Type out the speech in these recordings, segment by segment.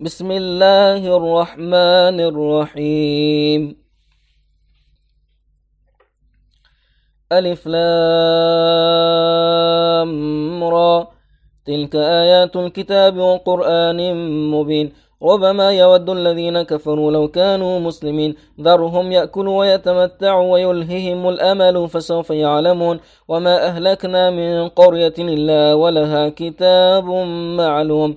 بسم الله الرحمن الرحيم ألف لام را تلك آيات الكتاب وقرآن مبين ربما يود الذين كفروا لو كانوا مسلمين ذرهم يأكلوا ويتمتعوا ويلههم الأمل فسوف يعلمون وما أهلكنا من قرية إلا ولها كتاب معلوم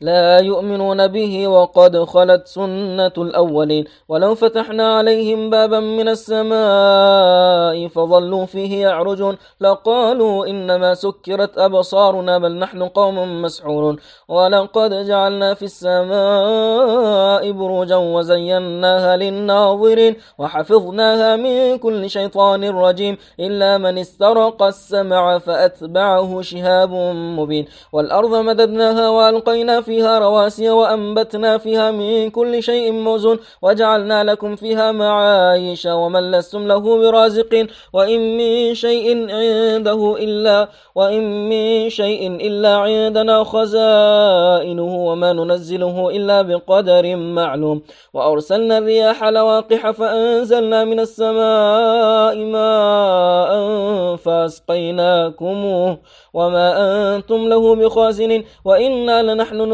لا يؤمنون به وقد خلت سنة الأولين. ولو فتحنا عليهم بابا من السماء فظلوا فيه يعرجون. لقالوا إنما سكرت أبصارنا بل نحن قوم مسحورون. ولقد جعلنا في السماء بروجا وزيناها للناظرين. وحفظناها من كل شيطان رجيم. إلا من استرق السمع فأتبعه شهاب مبين. والأرض مددناها وألقينا فيها رواسي وأنبتنا فيها من كل شيء موزون وجعلنا لكم فيها معايش ومن لستم له برازقين وإن من شيء عنده إلا وإن من شيء إلا عندنا خزائنه وما ننزله إلا بقدر معلوم وأرسلنا الرياح لواقح فأنزلنا من السماء ماء فأسقيناكموه وما أنتم له بخازن وإنا لنحن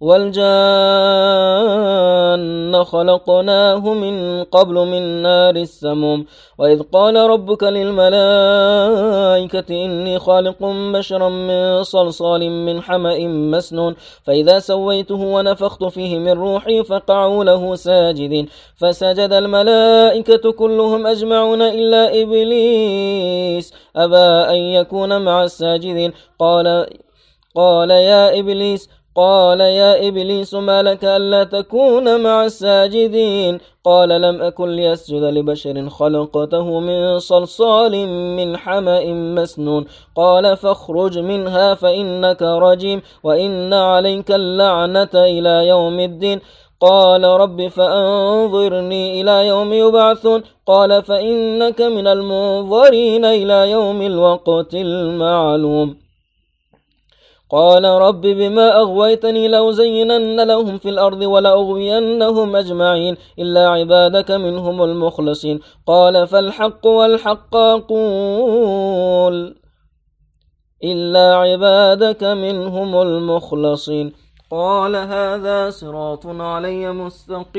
والجان خلقناه من قبل من نار السموم. وإذ قال ربك للملائكة إني خالق بشرا من صلصال من حمأ مسنون. فإذا سويته ونفخت فيه من روحي فقعوا له ساجدين. فسجد الملائكة كلهم أجمعون إلا إبليس. أبى أن يكون مع الساجدين. قال قال يا إبليس قال يا إبليس ما لك ألا تكون مع الساجدين؟ قال لم أكن ليسجد لبشر خلقته من صلصال من حمأ مسنون. قال فاخرج منها فإنك رجيم وإن عليك اللعنة إلى يوم الدين. قال رب فأنظرني إلى يوم يبعثون. قال فإنك من المنظرين إلى يوم الوقت المعلوم. قال رب بما أغويتني لأزينن لهم في الأرض ولأغوينهم أجمعين إلا عبادك منهم المخلصين. قال فالحق والحق أقول إلا عبادك منهم المخلصين. قال هذا صراط علي مستقيم.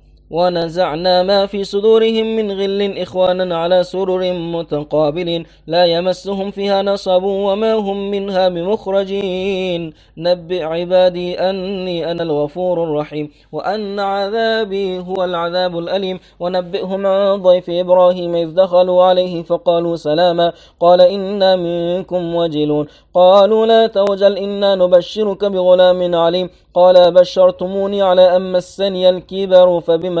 ونزعنا ما في صدورهم من غل إخوانا على سرر متقابلين. لا يمسهم فيها نصب وما هم منها بمخرجين. نبئ عبادي أني أنا الغفور الرحيم. وأن عذابي هو العذاب الأليم. ونبئهم عن ضيف إبراهيم إذ دخلوا عليه فقالوا سلاما. قال إنا منكم وجلون. قالوا لا توجل إنا نبشرك بغلام عليم. قال بشرتموني على أن مسني الكبر فبما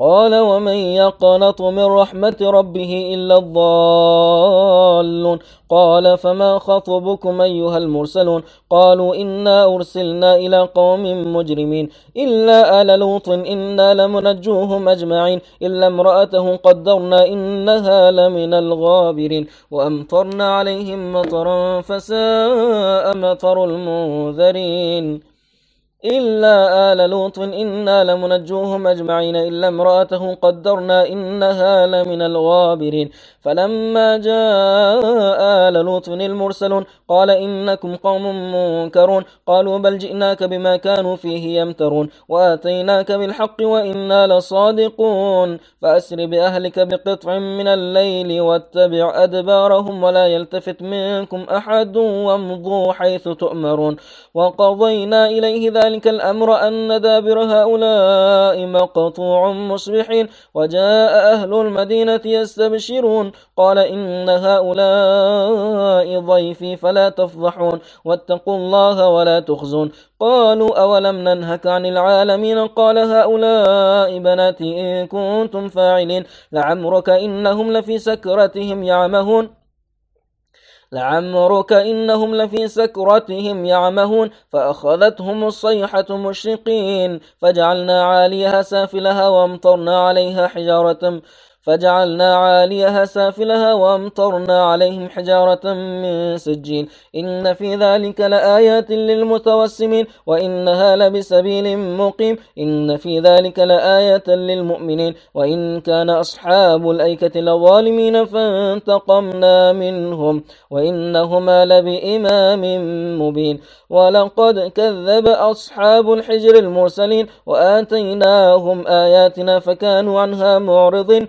قال ومن يقنط من رحمة ربه إلا الضالون قال فما خطبكم أيها المرسلون قالوا إنا أرسلنا إلى قوم مجرمين إلا آل لوط إنا لمنجوهم أجمعين إلا امرأته قدرنا إنها لمن الغابرين وأمطرنا عليهم مطرا فساء مطر المنذرين إلا آل لوط إنا لمنجوهم أجمعين إلا امرأته قدرنا إنها لمن الغابرين. فلما جاء آل لوط المرسلون قال إنكم قوم منكرون. قالوا بل جئناك بما كانوا فيه يمترون. وآتيناك بالحق وإنا لصادقون. فأسر بأهلك بقطع من الليل واتبع أدبارهم ولا يلتفت منكم أحد وامضوا حيث تؤمرون. وقضينا إليه ذلك ذلك الأمر أن دابر هؤلاء مقطوع مصبحين وجاء أهل المدينة يستبشرون قال إن هؤلاء ضيفي فلا تفضحون واتقوا الله ولا تخزون. قالوا أولم ننهك عن العالمين؟ قال هؤلاء بناتي إن كنتم فاعلين لعمرك إنهم لفي سكرتهم يعمهون. لعمرك إنهم لفي سكرتهم يعمهون فأخذتهم الصيحة مشرقين فجعلنا عاليها سافلها وأمطرنا عليها حجارة فجعلنا عاليها سافلها وامطرنا عليهم حجارة من سجين. إن في ذلك لآيات للمتوسمين وإنها لبسبيل مقيم. إن في ذلك لآية للمؤمنين. وإن كان أصحاب الأيكة لظالمين فانتقمنا منهم. وإنهما لبإمام مبين. ولقد كذب أصحاب الحجر المرسلين وآتيناهم آياتنا فكانوا عنها معرضين.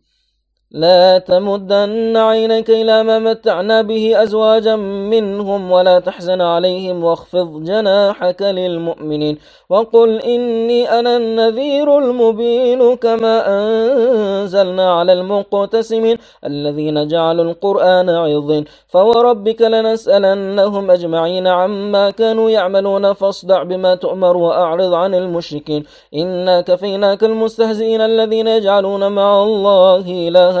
لا تمدن عينيك إلى ما متعنا به أزواجا منهم ولا تحزن عليهم واخفض جناحك للمؤمنين وقل إني أنا النذير المبين كما أنزلنا على المقتسمين الذين جعلوا القرآن عظين فوربك لنسألنهم أجمعين عما كانوا يعملون فاصدع بما تؤمر وأعرض عن المشركين إنا كفيناك المستهزئين الذين يجعلون مع الله إلها